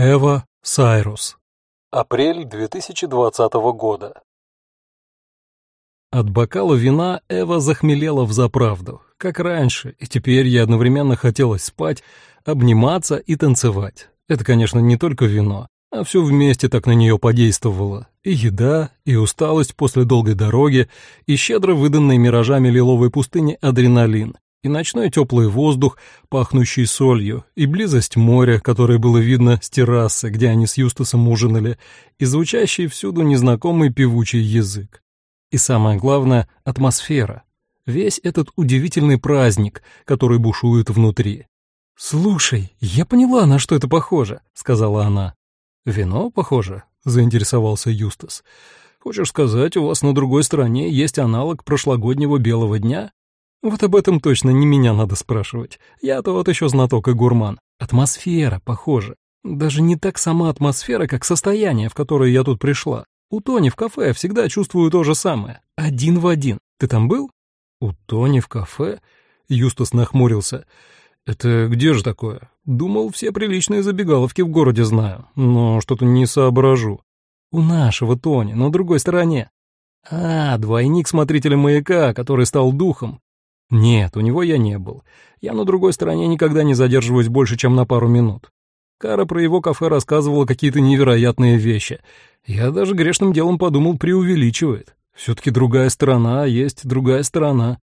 Эва Сайрус. Апрель 2020 года. От бокала вина Эва захмелела взаправду, как раньше, и теперь ей одновременно хотелось спать, обниматься и танцевать. Это, конечно, не только вино, а все вместе так на нее подействовало. И еда, и усталость после долгой дороги, и щедро выданный миражами лиловой пустыни адреналин, и ночной теплый воздух, пахнущий солью, и близость моря, которое было видно с террасы, где они с Юстасом ужинали, и звучащий всюду незнакомый певучий язык. И самое главное — атмосфера. Весь этот удивительный праздник, который бушует внутри. «Слушай, я поняла, на что это похоже», — сказала она. «Вино похоже?» — заинтересовался Юстас. «Хочешь сказать, у вас на другой стороне есть аналог прошлогоднего белого дня?» Вот об этом точно не меня надо спрашивать. Я-то вот еще знаток и гурман. Атмосфера, похоже. Даже не так сама атмосфера, как состояние, в которое я тут пришла. У Тони в кафе всегда чувствую то же самое. Один в один. Ты там был? У Тони в кафе? Юстас нахмурился. Это где же такое? Думал, все приличные забегаловки в городе знаю, но что-то не соображу. У нашего Тони, на другой стороне. А, двойник смотрителя маяка, который стал духом. Нет, у него я не был. Я на другой стороне никогда не задерживаюсь больше, чем на пару минут. Кара про его кафе рассказывала какие-то невероятные вещи. Я даже грешным делом подумал, преувеличивает. Все-таки другая сторона есть другая сторона.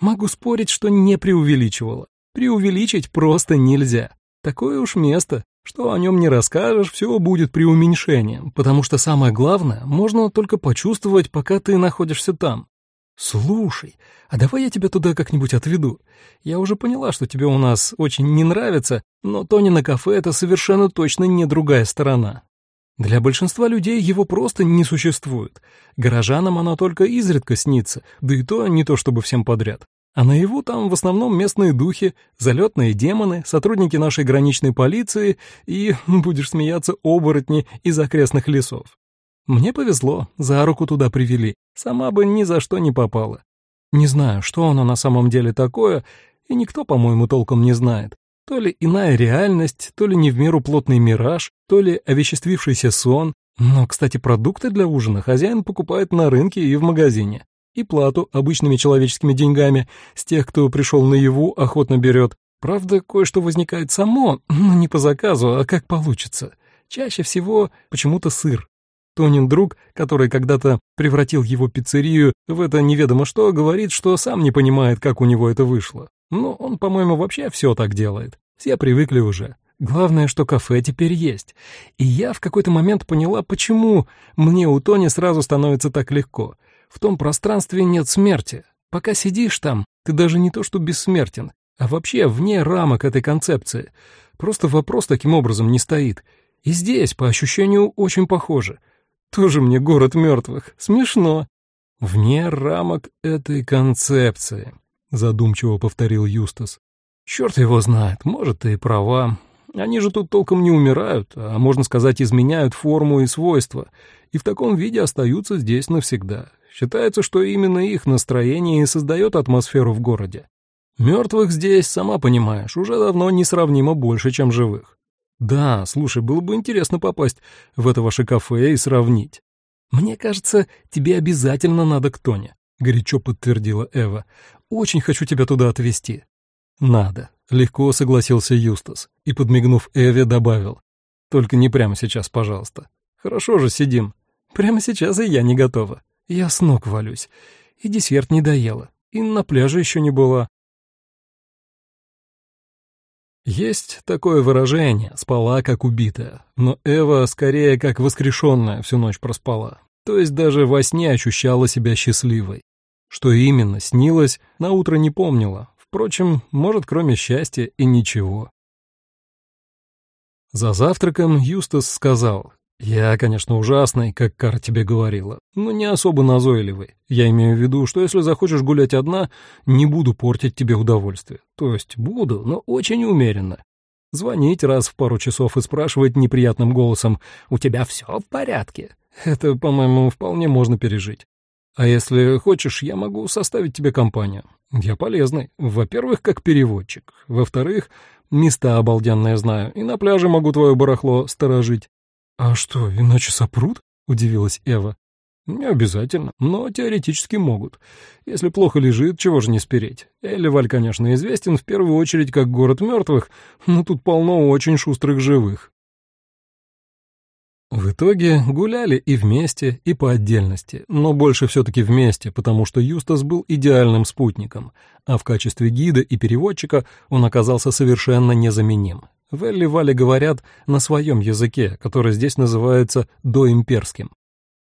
Могу спорить, что не преувеличивала. Преувеличить просто нельзя. Такое уж место, что о нем не расскажешь, все будет преуменьшением, потому что самое главное можно только почувствовать, пока ты находишься там. «Слушай, а давай я тебя туда как-нибудь отведу. Я уже поняла, что тебе у нас очень не нравится, но Тони на кафе — это совершенно точно не другая сторона. Для большинства людей его просто не существует. Горожанам оно только изредка снится, да и то не то чтобы всем подряд. А наяву там в основном местные духи, залетные демоны, сотрудники нашей граничной полиции и, будешь смеяться, оборотни из окрестных лесов. Мне повезло, за руку туда привели, сама бы ни за что не попала. Не знаю, что оно на самом деле такое, и никто, по-моему, толком не знает. То ли иная реальность, то ли не в меру плотный мираж, то ли овеществившийся сон. Но, кстати, продукты для ужина хозяин покупает на рынке и в магазине. И плату обычными человеческими деньгами с тех, кто пришел наяву, охотно берет. Правда, кое-что возникает само, но не по заказу, а как получится. Чаще всего почему-то сыр. Тонин друг, который когда-то превратил его пиццерию в это неведомо что, говорит, что сам не понимает, как у него это вышло. Но он, по-моему, вообще все так делает. Все привыкли уже. Главное, что кафе теперь есть. И я в какой-то момент поняла, почему мне у Тони сразу становится так легко. В том пространстве нет смерти. Пока сидишь там, ты даже не то что бессмертен, а вообще вне рамок этой концепции. Просто вопрос таким образом не стоит. И здесь, по ощущению, очень похоже — тоже мне город мертвых. Смешно. Вне рамок этой концепции, задумчиво повторил Юстас. Черт его знает, может, ты и права. Они же тут толком не умирают, а, можно сказать, изменяют форму и свойства, и в таком виде остаются здесь навсегда. Считается, что именно их настроение и создает атмосферу в городе. Мертвых здесь, сама понимаешь, уже давно несравнимо больше, чем живых. Да, слушай, было бы интересно попасть в это ваше кафе и сравнить. Мне кажется, тебе обязательно надо к Тоне, горячо подтвердила Эва. Очень хочу тебя туда отвезти. Надо, легко согласился Юстас и, подмигнув Эве, добавил. Только не прямо сейчас, пожалуйста. Хорошо же сидим. Прямо сейчас и я не готова. Я с ног валюсь. И десерт не доела. И на пляже еще не была. Есть такое выражение «спала как убитая», но Эва скорее как воскрешенная всю ночь проспала, то есть даже во сне ощущала себя счастливой. Что именно снилось, на утро не помнила, впрочем, может, кроме счастья и ничего. За завтраком Юстас сказал, «Я, конечно, ужасный, как Кара тебе говорила, но не особо назойливый. Я имею в виду, что если захочешь гулять одна, не буду портить тебе удовольствие. То есть буду, но очень умеренно. Звонить раз в пару часов и спрашивать неприятным голосом «У тебя все в порядке?» Это, по-моему, вполне можно пережить. А если хочешь, я могу составить тебе компанию. Я полезный. Во-первых, как переводчик. Во-вторых, места обалденные знаю, и на пляже могу твое барахло сторожить». «А что, иначе сопрут?» — удивилась Эва. «Не обязательно, но теоретически могут. Если плохо лежит, чего же не спереть. Элливаль, конечно, известен в первую очередь как город мертвых, но тут полно очень шустрых живых». В итоге гуляли и вместе, и по отдельности, но больше все-таки вместе, потому что Юстас был идеальным спутником, а в качестве гида и переводчика он оказался совершенно незаменим. В Элли-Вале говорят на своем языке, который здесь называется доимперским.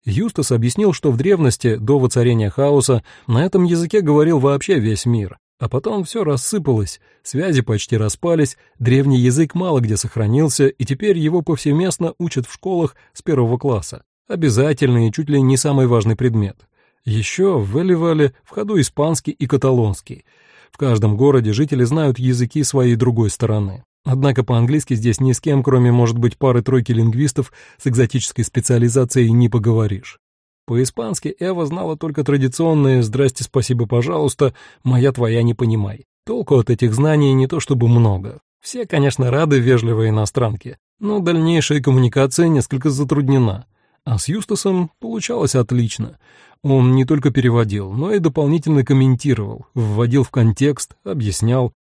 Юстас объяснил, что в древности, до воцарения хаоса, на этом языке говорил вообще весь мир, а потом все рассыпалось, связи почти распались, древний язык мало где сохранился, и теперь его повсеместно учат в школах с первого класса. Обязательный и чуть ли не самый важный предмет. Еще в Элливале в ходу испанский и каталонский. В каждом городе жители знают языки своей другой стороны. Однако по-английски здесь ни с кем, кроме, может быть, пары-тройки лингвистов с экзотической специализацией, не поговоришь. По-испански Эва знала только традиционные «здрасте, спасибо, пожалуйста», «моя твоя не понимай». Толку от этих знаний не то чтобы много. Все, конечно, рады вежливой иностранке, но дальнейшая коммуникация несколько затруднена. А с Юстасом получалось отлично. Он не только переводил, но и дополнительно комментировал, вводил в контекст, объяснял,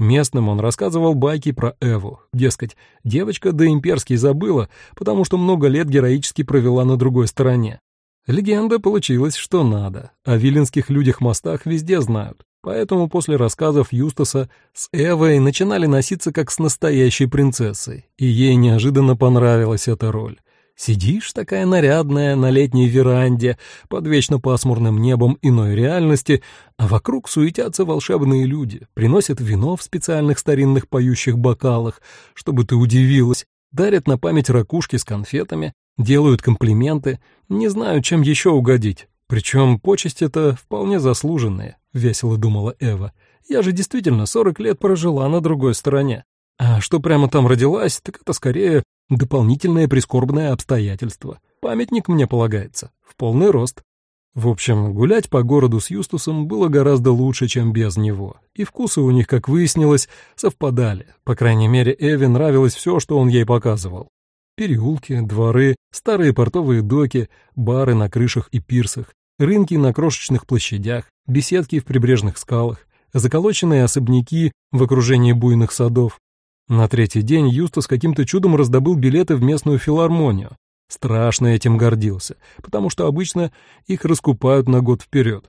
Местным он рассказывал байки про Эву. Дескать, девочка до имперский забыла, потому что много лет героически провела на другой стороне. Легенда получилась, что надо. О виленских людях-мостах везде знают. Поэтому после рассказов Юстаса с Эвой начинали носиться как с настоящей принцессой, и ей неожиданно понравилась эта роль. Сидишь такая нарядная на летней веранде под вечно пасмурным небом иной реальности, а вокруг суетятся волшебные люди, приносят вино в специальных старинных поющих бокалах, чтобы ты удивилась, дарят на память ракушки с конфетами, делают комплименты, не знаю, чем еще угодить. Причем почесть это вполне заслуженная, — весело думала Эва. Я же действительно сорок лет прожила на другой стороне. А что прямо там родилась, так это скорее дополнительное прискорбное обстоятельство. Памятник мне полагается, в полный рост. В общем, гулять по городу с Юстусом было гораздо лучше, чем без него. И вкусы у них, как выяснилось, совпадали. По крайней мере, Эви нравилось все, что он ей показывал. Переулки, дворы, старые портовые доки, бары на крышах и пирсах, рынки на крошечных площадях, беседки в прибрежных скалах, заколоченные особняки в окружении буйных садов, на третий день Юстас каким-то чудом раздобыл билеты в местную филармонию. Страшно этим гордился, потому что обычно их раскупают на год вперед.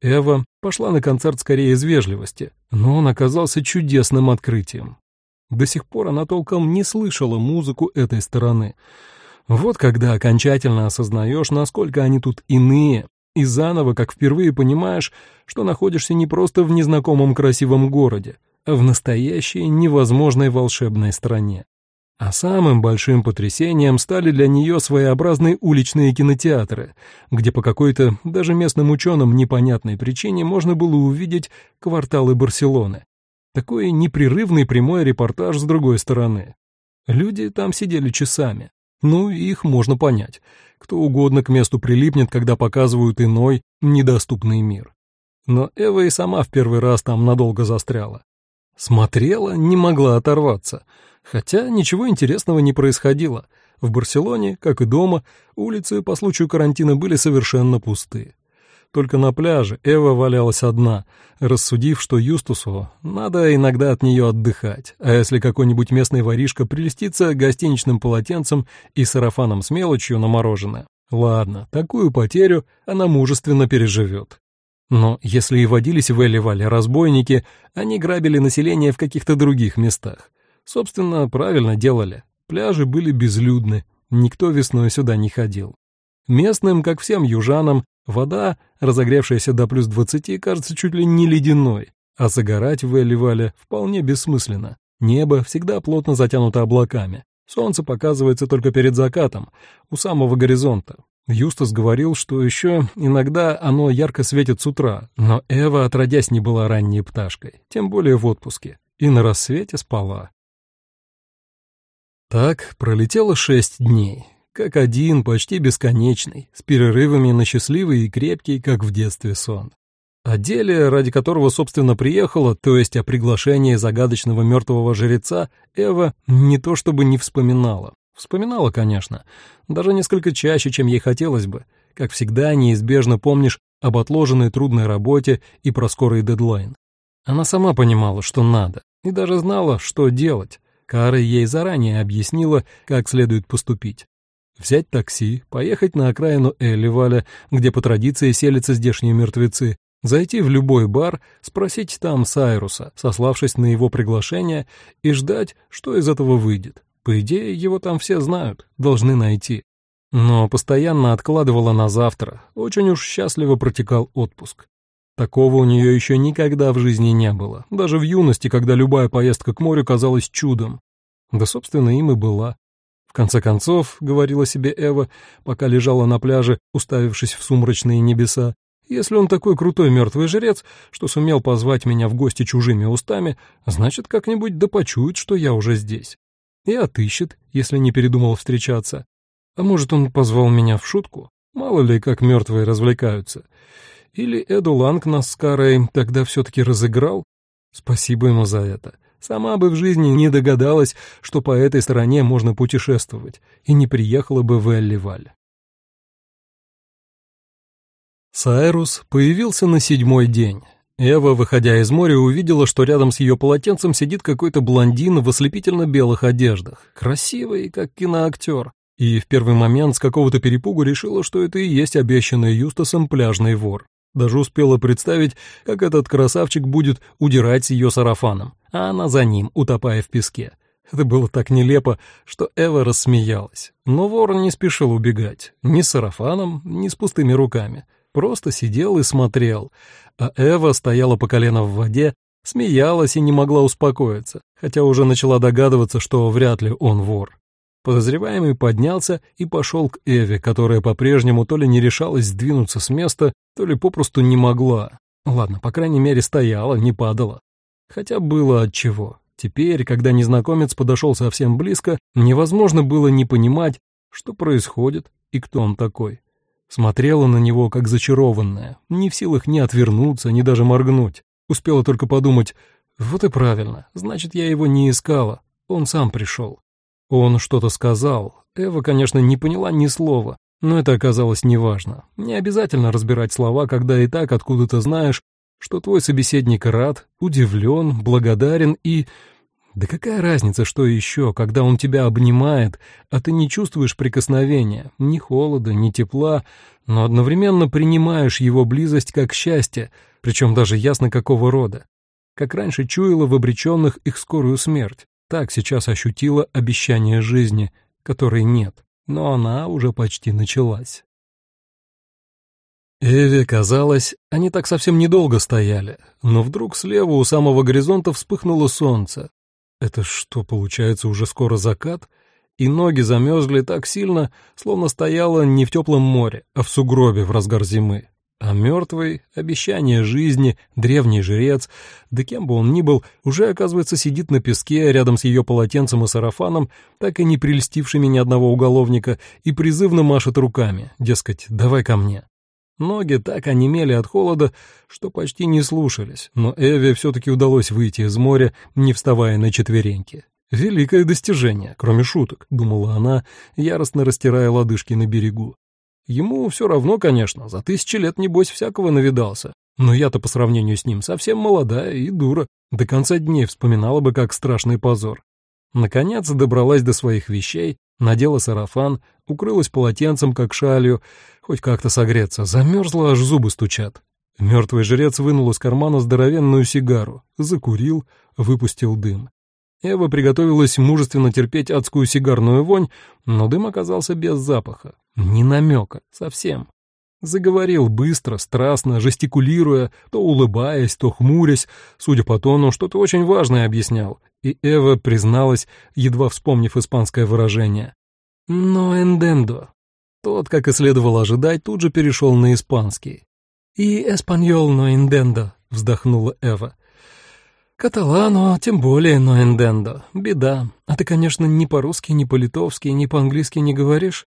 Эва пошла на концерт скорее из вежливости, но он оказался чудесным открытием. До сих пор она толком не слышала музыку этой стороны. Вот когда окончательно осознаешь, насколько они тут иные, и заново, как впервые понимаешь, что находишься не просто в незнакомом красивом городе, в настоящей невозможной волшебной стране. А самым большим потрясением стали для нее своеобразные уличные кинотеатры, где по какой-то даже местным ученым непонятной причине можно было увидеть кварталы Барселоны. Такой непрерывный прямой репортаж с другой стороны. Люди там сидели часами. Ну, их можно понять. Кто угодно к месту прилипнет, когда показывают иной, недоступный мир. Но Эва и сама в первый раз там надолго застряла. Смотрела, не могла оторваться. Хотя ничего интересного не происходило. В Барселоне, как и дома, улицы по случаю карантина были совершенно пусты. Только на пляже Эва валялась одна, рассудив, что Юстусу надо иногда от нее отдыхать, а если какой-нибудь местный воришка прелестится гостиничным полотенцем и сарафаном с мелочью на мороженое, ладно, такую потерю она мужественно переживет. Но если и водились в Элли-Вале разбойники, они грабили население в каких-то других местах. Собственно, правильно делали. Пляжи были безлюдны, никто весной сюда не ходил. Местным, как всем южанам, вода, разогревшаяся до плюс двадцати, кажется чуть ли не ледяной, а загорать в Элли-Вале вполне бессмысленно. Небо всегда плотно затянуто облаками. Солнце показывается только перед закатом, у самого горизонта, Юстас говорил, что еще иногда оно ярко светит с утра, но Эва, отродясь, не была ранней пташкой, тем более в отпуске, и на рассвете спала. Так пролетело шесть дней, как один, почти бесконечный, с перерывами на счастливый и крепкий, как в детстве сон. О деле, ради которого, собственно, приехала, то есть о приглашении загадочного мертвого жреца, Эва не то чтобы не вспоминала. Вспоминала, конечно, даже несколько чаще, чем ей хотелось бы. Как всегда, неизбежно помнишь об отложенной трудной работе и про скорый дедлайн. Она сама понимала, что надо, и даже знала, что делать. Кара ей заранее объяснила, как следует поступить. Взять такси, поехать на окраину Элливаля, где по традиции селятся здешние мертвецы, Зайти в любой бар, спросить там Сайруса, сославшись на его приглашение, и ждать, что из этого выйдет. По идее, его там все знают, должны найти. Но постоянно откладывала на завтра, очень уж счастливо протекал отпуск. Такого у нее еще никогда в жизни не было, даже в юности, когда любая поездка к морю казалась чудом. Да, собственно, им и была. В конце концов, говорила себе Эва, пока лежала на пляже, уставившись в сумрачные небеса, если он такой крутой мертвый жрец, что сумел позвать меня в гости чужими устами, значит, как-нибудь да почует, что я уже здесь. И отыщет, если не передумал встречаться. А может, он позвал меня в шутку? Мало ли, как мертвые развлекаются. Или Эду Ланг нас с Карой тогда все-таки разыграл? Спасибо ему за это. Сама бы в жизни не догадалась, что по этой стороне можно путешествовать, и не приехала бы в Элливаль. Сайрус появился на седьмой день. Эва, выходя из моря, увидела, что рядом с ее полотенцем сидит какой-то блондин в ослепительно-белых одеждах, красивый, как киноактер, и в первый момент с какого-то перепугу решила, что это и есть обещанный Юстасом пляжный вор. Даже успела представить, как этот красавчик будет удирать с ее сарафаном, а она за ним, утопая в песке. Это было так нелепо, что Эва рассмеялась. Но вор не спешил убегать, ни с сарафаном, ни с пустыми руками просто сидел и смотрел, а Эва стояла по колено в воде, смеялась и не могла успокоиться, хотя уже начала догадываться, что вряд ли он вор. Подозреваемый поднялся и пошел к Эве, которая по-прежнему то ли не решалась сдвинуться с места, то ли попросту не могла. Ладно, по крайней мере, стояла, не падала. Хотя было от чего. Теперь, когда незнакомец подошел совсем близко, невозможно было не понимать, что происходит и кто он такой. Смотрела на него, как зачарованная, не в силах ни отвернуться, ни даже моргнуть. Успела только подумать, вот и правильно, значит, я его не искала, он сам пришел. Он что-то сказал. Эва, конечно, не поняла ни слова, но это оказалось неважно. Не обязательно разбирать слова, когда и так откуда-то знаешь, что твой собеседник рад, удивлен, благодарен и да какая разница, что еще, когда он тебя обнимает, а ты не чувствуешь прикосновения, ни холода, ни тепла, но одновременно принимаешь его близость как счастье, причем даже ясно какого рода. Как раньше чуяла в обреченных их скорую смерть, так сейчас ощутила обещание жизни, которой нет, но она уже почти началась. Эве казалось, они так совсем недолго стояли, но вдруг слева у самого горизонта вспыхнуло солнце, это что, получается, уже скоро закат? И ноги замерзли так сильно, словно стояла не в теплом море, а в сугробе в разгар зимы. А мертвый, обещание жизни, древний жрец, да кем бы он ни был, уже, оказывается, сидит на песке рядом с ее полотенцем и сарафаном, так и не прельстившими ни одного уголовника, и призывно машет руками, дескать, давай ко мне. Ноги так онемели от холода, что почти не слушались, но Эве все-таки удалось выйти из моря, не вставая на четвереньки. «Великое достижение, кроме шуток», — думала она, яростно растирая лодыжки на берегу. «Ему все равно, конечно, за тысячи лет, небось, всякого навидался. Но я-то по сравнению с ним совсем молодая и дура. До конца дней вспоминала бы, как страшный позор. Наконец добралась до своих вещей, надела сарафан, укрылась полотенцем, как шалью, хоть как-то согреться, замерзла, аж зубы стучат. Мертвый жрец вынул из кармана здоровенную сигару, закурил, выпустил дым. Эва приготовилась мужественно терпеть адскую сигарную вонь, но дым оказался без запаха, ни намека, совсем. Заговорил быстро, страстно, жестикулируя, то улыбаясь, то хмурясь, судя по тону, что-то очень важное объяснял, и Эва призналась, едва вспомнив испанское выражение. «Но эндендо». Тот, как и следовало ожидать, тут же перешел на испанский. «И эспаньол но эндендо», — вздохнула Эва. «Каталано, тем более но эндендо. Беда. А ты, конечно, ни по-русски, ни по-литовски, ни по-английски не говоришь?»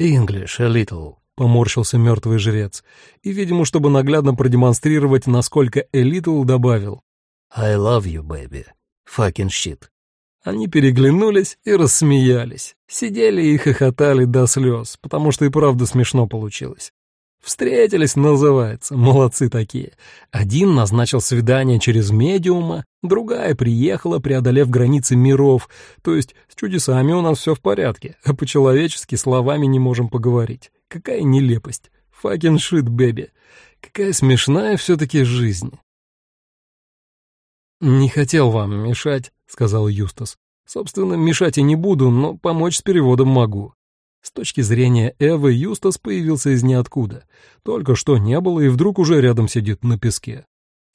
«English a little», поморщился мертвый жрец, и, видимо, чтобы наглядно продемонстрировать, насколько Элитл добавил. «I love you, baby. Fucking shit». Они переглянулись и рассмеялись. Сидели и хохотали до слез, потому что и правда смешно получилось. Встретились, называется, молодцы такие. Один назначил свидание через медиума, другая приехала, преодолев границы миров, то есть с чудесами у нас все в порядке, а по-человечески словами не можем поговорить. Какая нелепость. Fucking shit, baby. Какая смешная все-таки жизнь. «Не хотел вам мешать», — сказал Юстас. «Собственно, мешать и не буду, но помочь с переводом могу. С точки зрения Эвы, Юстас появился из ниоткуда. Только что не было, и вдруг уже рядом сидит на песке.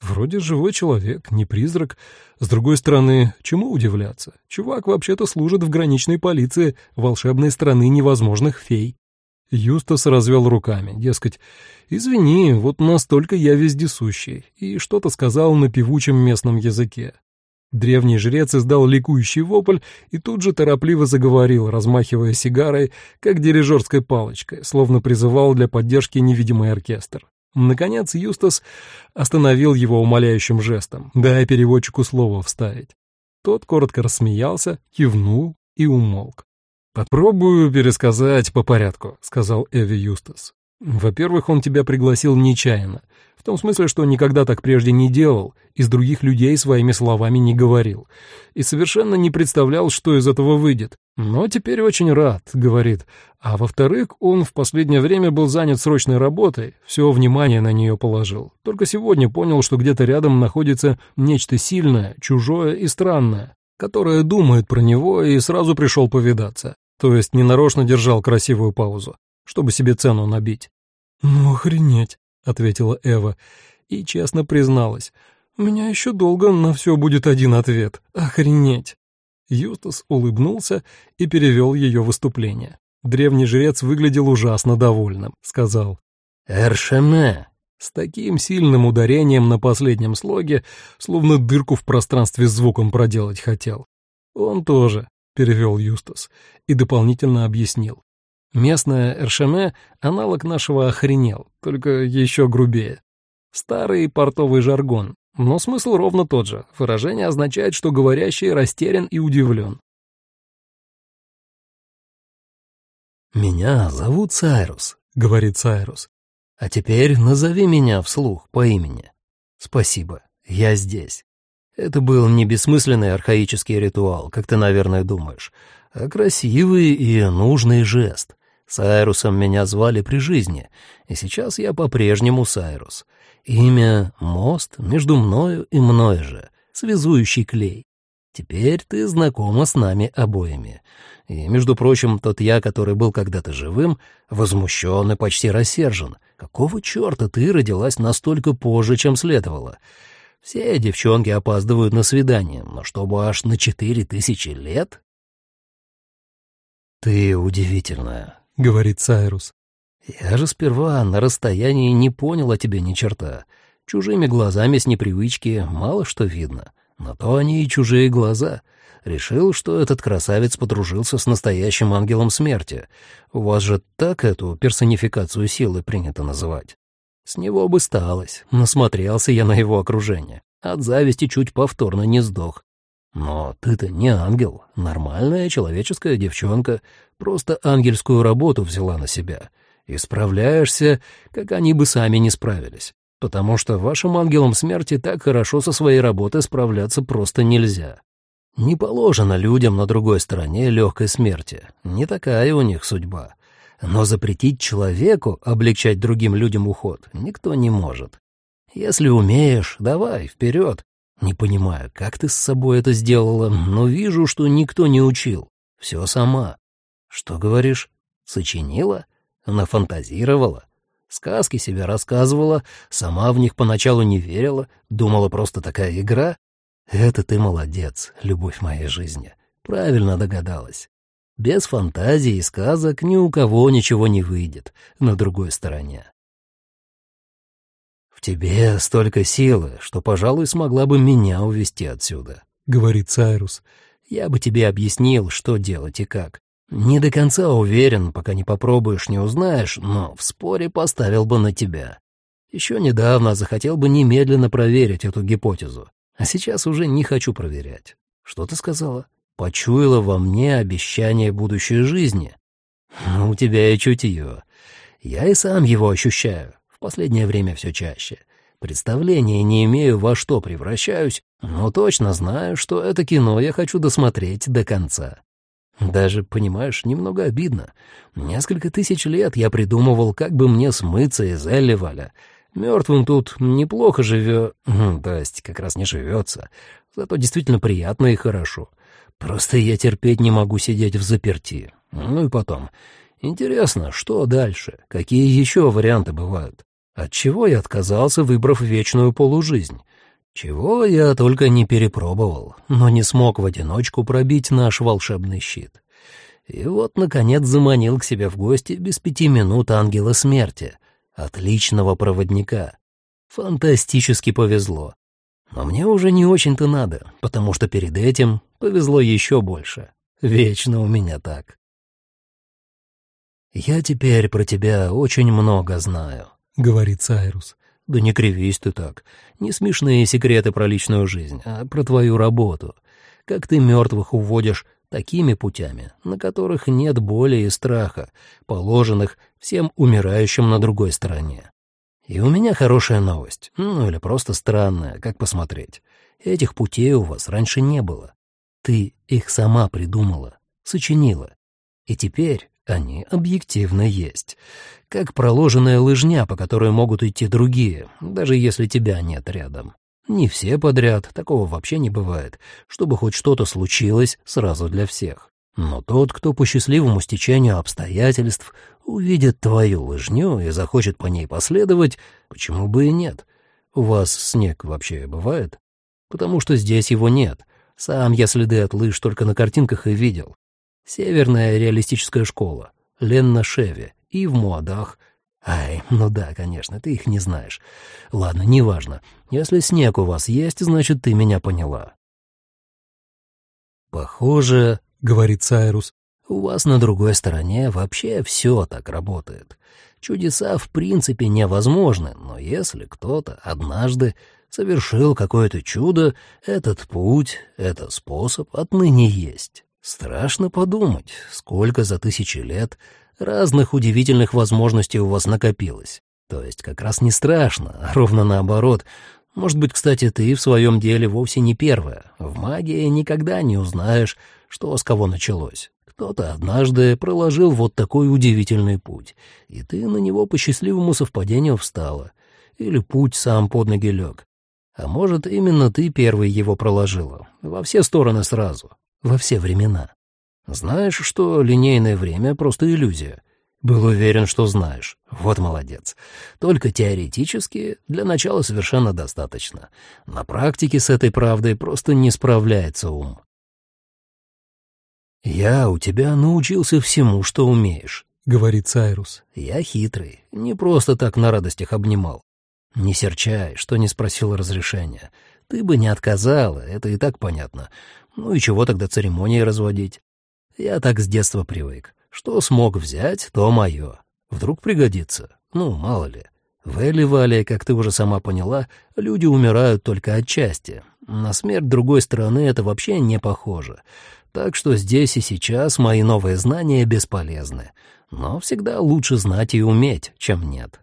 Вроде живой человек, не призрак. С другой стороны, чему удивляться? Чувак вообще-то служит в граничной полиции волшебной страны невозможных фей. Юстас развел руками, дескать, «Извини, вот настолько я вездесущий», и что-то сказал на певучем местном языке. Древний жрец издал ликующий вопль и тут же торопливо заговорил, размахивая сигарой, как дирижерской палочкой, словно призывал для поддержки невидимый оркестр. Наконец Юстас остановил его умоляющим жестом, дай переводчику слово вставить. Тот коротко рассмеялся, кивнул и умолк. «Попробую пересказать по порядку», — сказал Эви Юстас. «Во-первых, он тебя пригласил нечаянно. В том смысле, что никогда так прежде не делал, из других людей своими словами не говорил. И совершенно не представлял, что из этого выйдет. Но теперь очень рад, говорит. А во-вторых, он в последнее время был занят срочной работой, все внимание на нее положил. Только сегодня понял, что где-то рядом находится нечто сильное, чужое и странное, которое думает про него и сразу пришел повидаться. То есть ненарочно держал красивую паузу, чтобы себе цену набить. «Ну, охренеть!» — ответила Эва и честно призналась. «У меня еще долго на все будет один ответ. Охренеть!» Юстас улыбнулся и перевел ее выступление. Древний жрец выглядел ужасно довольным, сказал. «Эршеме!» С таким сильным ударением на последнем слоге, словно дырку в пространстве звуком проделать хотел. «Он тоже», — перевел Юстас и дополнительно объяснил. Местное Эршеме — аналог нашего охренел, только еще грубее. Старый портовый жаргон, но смысл ровно тот же. Выражение означает, что говорящий растерян и удивлен. «Меня зовут Сайрус», — говорит Сайрус. «А теперь назови меня вслух по имени. Спасибо, я здесь». Это был не бессмысленный архаический ритуал, как ты, наверное, думаешь, а красивый и нужный жест. Сайрусом меня звали при жизни, и сейчас я по-прежнему Сайрус. Имя — мост между мною и мной же, связующий клей. Теперь ты знакома с нами обоими. И, между прочим, тот я, который был когда-то живым, возмущен и почти рассержен. Какого черта ты родилась настолько позже, чем следовало? Все девчонки опаздывают на свидание, но чтобы аж на четыре тысячи лет? Ты удивительная, — говорит Сайрус. «Я же сперва на расстоянии не понял о тебе ни черта. Чужими глазами с непривычки мало что видно. Но то они и чужие глаза. Решил, что этот красавец подружился с настоящим ангелом смерти. У вас же так эту персонификацию силы принято называть. С него бы сталось. Насмотрелся я на его окружение. От зависти чуть повторно не сдох. Но ты-то не ангел, нормальная человеческая девчонка, просто ангельскую работу взяла на себя. И справляешься, как они бы сами не справились. Потому что вашим ангелам смерти так хорошо со своей работой справляться просто нельзя. Не положено людям на другой стороне легкой смерти. Не такая у них судьба. Но запретить человеку облегчать другим людям уход никто не может. Если умеешь, давай, вперед, не понимаю, как ты с собой это сделала, но вижу, что никто не учил. Все сама. Что говоришь? Сочинила? Нафантазировала? Сказки себе рассказывала, сама в них поначалу не верила, думала просто такая игра? Это ты молодец, любовь моей жизни. Правильно догадалась. Без фантазии и сказок ни у кого ничего не выйдет на другой стороне тебе столько силы, что, пожалуй, смогла бы меня увести отсюда», — говорит Сайрус. «Я бы тебе объяснил, что делать и как. Не до конца уверен, пока не попробуешь, не узнаешь, но в споре поставил бы на тебя. Еще недавно захотел бы немедленно проверить эту гипотезу, а сейчас уже не хочу проверять. Что ты сказала? Почуяла во мне обещание будущей жизни. У тебя и чутье. Я и сам его ощущаю, в последнее время все чаще. Представления не имею, во что превращаюсь, но точно знаю, что это кино я хочу досмотреть до конца. Даже, понимаешь, немного обидно. Несколько тысяч лет я придумывал, как бы мне смыться из Элливаля. Мертвым тут неплохо живет, то есть как раз не живется, зато действительно приятно и хорошо. Просто я терпеть не могу сидеть в заперти. Ну и потом, интересно, что дальше? Какие еще варианты бывают? Отчего я отказался, выбрав вечную полужизнь? Чего я только не перепробовал, но не смог в одиночку пробить наш волшебный щит. И вот, наконец, заманил к себе в гости без пяти минут ангела смерти, отличного проводника. Фантастически повезло. Но мне уже не очень-то надо, потому что перед этим повезло еще больше. Вечно у меня так. «Я теперь про тебя очень много знаю», — говорит Сайрус. Да не кривись ты так. Не смешные секреты про личную жизнь, а про твою работу. Как ты мертвых уводишь такими путями, на которых нет боли и страха, положенных всем умирающим на другой стороне. И у меня хорошая новость, ну или просто странная, как посмотреть. Этих путей у вас раньше не было. Ты их сама придумала, сочинила. И теперь они объективно есть. Как проложенная лыжня, по которой могут идти другие, даже если тебя нет рядом. Не все подряд, такого вообще не бывает, чтобы хоть что-то случилось сразу для всех. Но тот, кто по счастливому стечению обстоятельств увидит твою лыжню и захочет по ней последовать, почему бы и нет? У вас снег вообще бывает? Потому что здесь его нет. Сам я следы от лыж только на картинках и видел. Северная реалистическая школа, Ленна Шеви и в Муадах. Ай, ну да, конечно, ты их не знаешь. Ладно, неважно. Если снег у вас есть, значит, ты меня поняла. Похоже, — говорит Сайрус, — у вас на другой стороне вообще все так работает. Чудеса в принципе невозможны, но если кто-то однажды совершил какое-то чудо, этот путь, этот способ отныне есть. Страшно подумать, сколько за тысячи лет разных удивительных возможностей у вас накопилось. То есть как раз не страшно, а ровно наоборот. Может быть, кстати, ты в своем деле вовсе не первая. В магии никогда не узнаешь, что с кого началось. Кто-то однажды проложил вот такой удивительный путь, и ты на него по счастливому совпадению встала. Или путь сам под ноги лег. А может, именно ты первый его проложила, во все стороны сразу во все времена. Знаешь, что линейное время — просто иллюзия. Был уверен, что знаешь. Вот молодец. Только теоретически для начала совершенно достаточно. На практике с этой правдой просто не справляется ум. «Я у тебя научился всему, что умеешь», — говорит Сайрус. «Я хитрый, не просто так на радостях обнимал. Не серчай, что не спросил разрешения. Ты бы не отказала, это и так понятно. Ну и чего тогда церемонии разводить? Я так с детства привык. Что смог взять, то мое. Вдруг пригодится. Ну, мало ли. В Элливале, как ты уже сама поняла, люди умирают только отчасти. На смерть другой стороны это вообще не похоже. Так что здесь и сейчас мои новые знания бесполезны. Но всегда лучше знать и уметь, чем нет.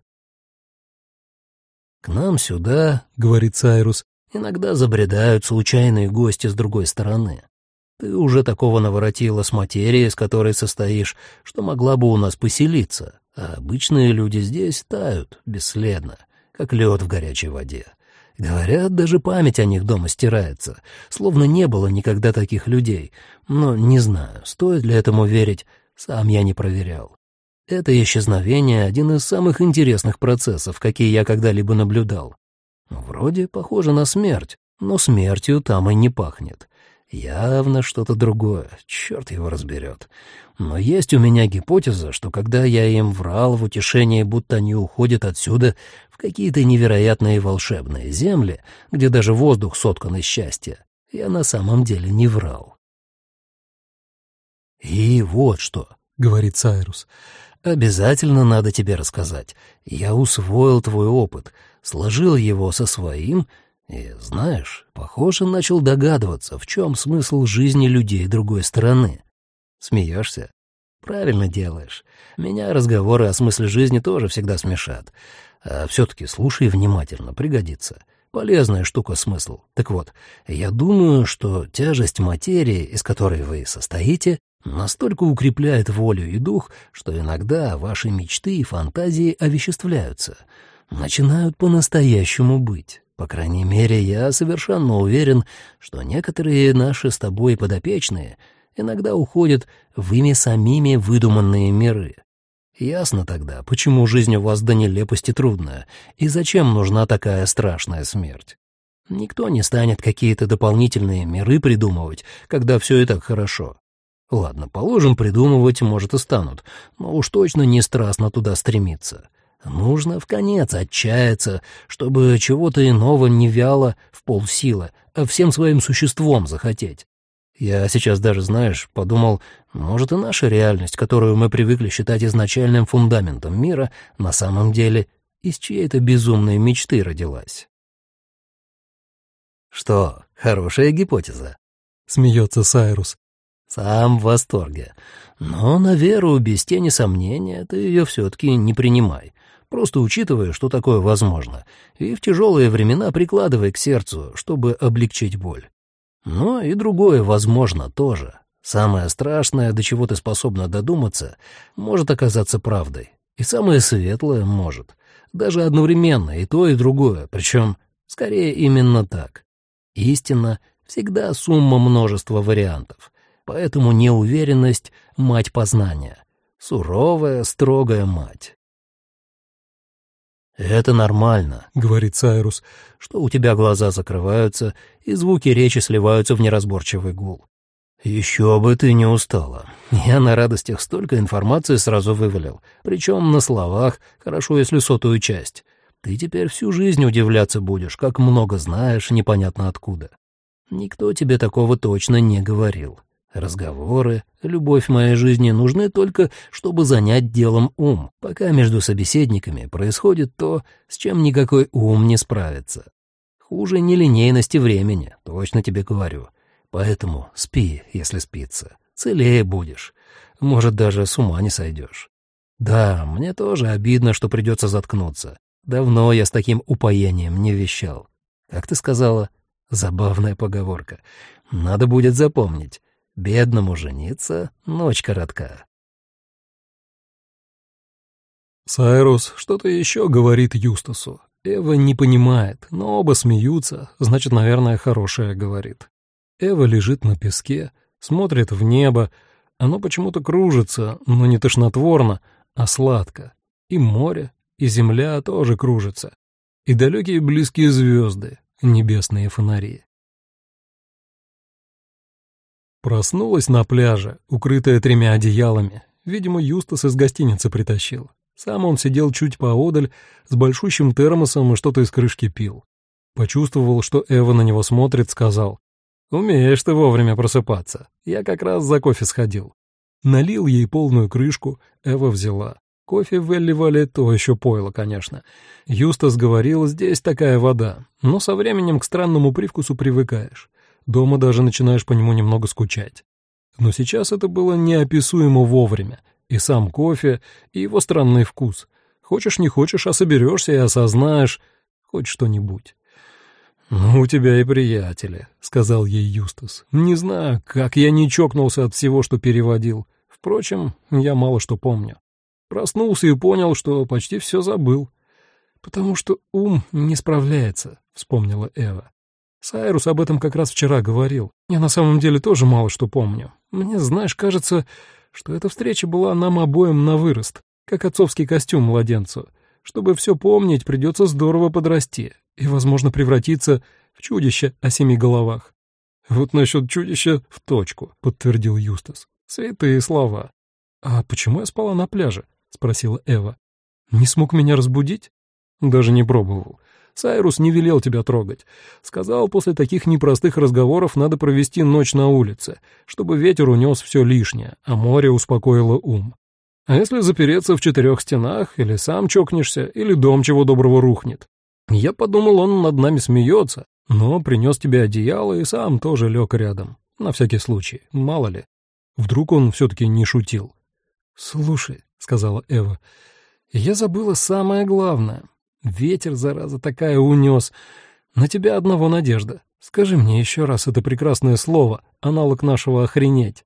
«К нам сюда, — говорит Сайрус, Иногда забредают случайные гости с другой стороны. Ты уже такого наворотила с материей, с которой состоишь, что могла бы у нас поселиться, а обычные люди здесь тают бесследно, как лед в горячей воде. Говорят, даже память о них дома стирается, словно не было никогда таких людей. Но не знаю, стоит ли этому верить, сам я не проверял. Это исчезновение — один из самых интересных процессов, какие я когда-либо наблюдал. Вроде похоже на смерть, но смертью там и не пахнет. Явно что-то другое, черт его разберет. Но есть у меня гипотеза, что когда я им врал в утешении, будто они уходят отсюда какие-то невероятные волшебные земли, где даже воздух соткан из счастья, я на самом деле не врал. «И вот что», — говорит Сайрус, — «обязательно надо тебе рассказать. Я усвоил твой опыт, сложил его со своим, и, знаешь, похоже, начал догадываться, в чем смысл жизни людей другой стороны. Смеешься? Правильно делаешь. Меня разговоры о смысле жизни тоже всегда смешат. А все-таки слушай внимательно, пригодится. Полезная штука смысл. Так вот, я думаю, что тяжесть материи, из которой вы состоите, настолько укрепляет волю и дух, что иногда ваши мечты и фантазии овеществляются, начинают по-настоящему быть. По крайней мере, я совершенно уверен, что некоторые наши с тобой подопечные иногда уходят в ими самими выдуманные миры. Ясно тогда, почему жизнь у вас до нелепости трудная, и зачем нужна такая страшная смерть. Никто не станет какие-то дополнительные миры придумывать, когда все и так хорошо. Ладно, положим, придумывать, может, и станут, но уж точно не страстно туда стремиться. Нужно в конец отчаяться, чтобы чего-то иного не вяло в полсилы, а всем своим существом захотеть. Я сейчас даже, знаешь, подумал, может и наша реальность, которую мы привыкли считать изначальным фундаментом мира, на самом деле из чьей-то безумной мечты родилась. «Что, хорошая гипотеза?» — смеется Сайрус. «Сам в восторге. Но на веру, без тени сомнения, ты ее все-таки не принимай. Просто учитывая, что такое возможно, и в тяжелые времена прикладывай к сердцу, чтобы облегчить боль. Но и другое возможно тоже. Самое страшное, до чего ты способна додуматься, может оказаться правдой. И самое светлое может. Даже одновременно и то, и другое, причем скорее именно так. Истина всегда сумма множества вариантов, поэтому неуверенность — мать познания. Суровая, строгая мать. «Это нормально», — говорит Сайрус, — «что у тебя глаза закрываются, и звуки речи сливаются в неразборчивый гул. Еще бы ты не устала. Я на радостях столько информации сразу вывалил, причем на словах, хорошо, если сотую часть. Ты теперь всю жизнь удивляться будешь, как много знаешь, непонятно откуда. Никто тебе такого точно не говорил. Разговоры, любовь моей жизни нужны только, чтобы занять делом ум, пока между собеседниками происходит то, с чем никакой ум не справится. Хуже нелинейности времени, точно тебе говорю. Поэтому спи, если спится. Целее будешь. Может, даже с ума не сойдешь. Да, мне тоже обидно, что придется заткнуться. Давно я с таким упоением не вещал. Как ты сказала? Забавная поговорка. Надо будет запомнить. Бедному жениться ночь коротка. Сайрус что-то еще говорит Юстасу. Эва не понимает, но оба смеются, значит, наверное, хорошее говорит. Эва лежит на песке, смотрит в небо. Оно почему-то кружится, но не тошнотворно, а сладко. И море, и земля тоже кружатся. И далекие близкие звезды, небесные фонари. Проснулась на пляже, укрытая тремя одеялами. Видимо, Юстас из гостиницы притащил. Сам он сидел чуть поодаль, с большущим термосом и что-то из крышки пил. Почувствовал, что Эва на него смотрит, сказал, «Умеешь ты вовремя просыпаться. Я как раз за кофе сходил». Налил ей полную крышку, Эва взяла. Кофе в Элли то еще пойло, конечно. Юстас говорил, здесь такая вода, но со временем к странному привкусу привыкаешь. Дома даже начинаешь по нему немного скучать. Но сейчас это было неописуемо вовремя. И сам кофе, и его странный вкус. Хочешь не хочешь, а соберешься и осознаешь хоть что-нибудь. «Ну, у тебя и приятели», — сказал ей Юстас. «Не знаю, как я не чокнулся от всего, что переводил. Впрочем, я мало что помню. Проснулся и понял, что почти все забыл. «Потому что ум не справляется», — вспомнила Эва. Сайрус об этом как раз вчера говорил. Я на самом деле тоже мало что помню. Мне, знаешь, кажется, что эта встреча была нам обоим на вырост, как отцовский костюм младенцу. Чтобы все помнить, придется здорово подрасти и, возможно, превратиться в чудище о семи головах. «Вот насчет чудища в точку», — подтвердил Юстас. «Святые слова». «А почему я спала на пляже?» — спросила Эва. «Не смог меня разбудить?» «Даже не пробовал. Сайрус не велел тебя трогать. Сказал, после таких непростых разговоров надо провести ночь на улице, чтобы ветер унес все лишнее, а море успокоило ум. А если запереться в четырех стенах, или сам чокнешься, или дом чего доброго рухнет? Я подумал, он над нами смеется, но принес тебе одеяло и сам тоже лег рядом. На всякий случай, мало ли. Вдруг он все-таки не шутил. «Слушай», — сказала Эва, — «я забыла самое главное. Ветер, зараза, такая унес. На тебя одного надежда. Скажи мне еще раз это прекрасное слово, аналог нашего охренеть.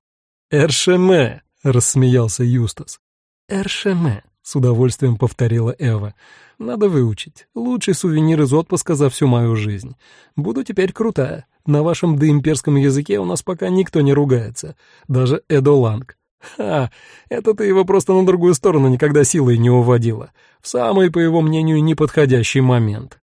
«Эршеме», — рассмеялся Юстас. «Эршеме», — с удовольствием повторила Эва. «Надо выучить. Лучший сувенир из отпуска за всю мою жизнь. Буду теперь крутая. На вашем доимперском языке у нас пока никто не ругается. Даже Эдоланг. Ха, это ты его просто на другую сторону никогда силой не уводила. Самый, по его мнению, неподходящий момент.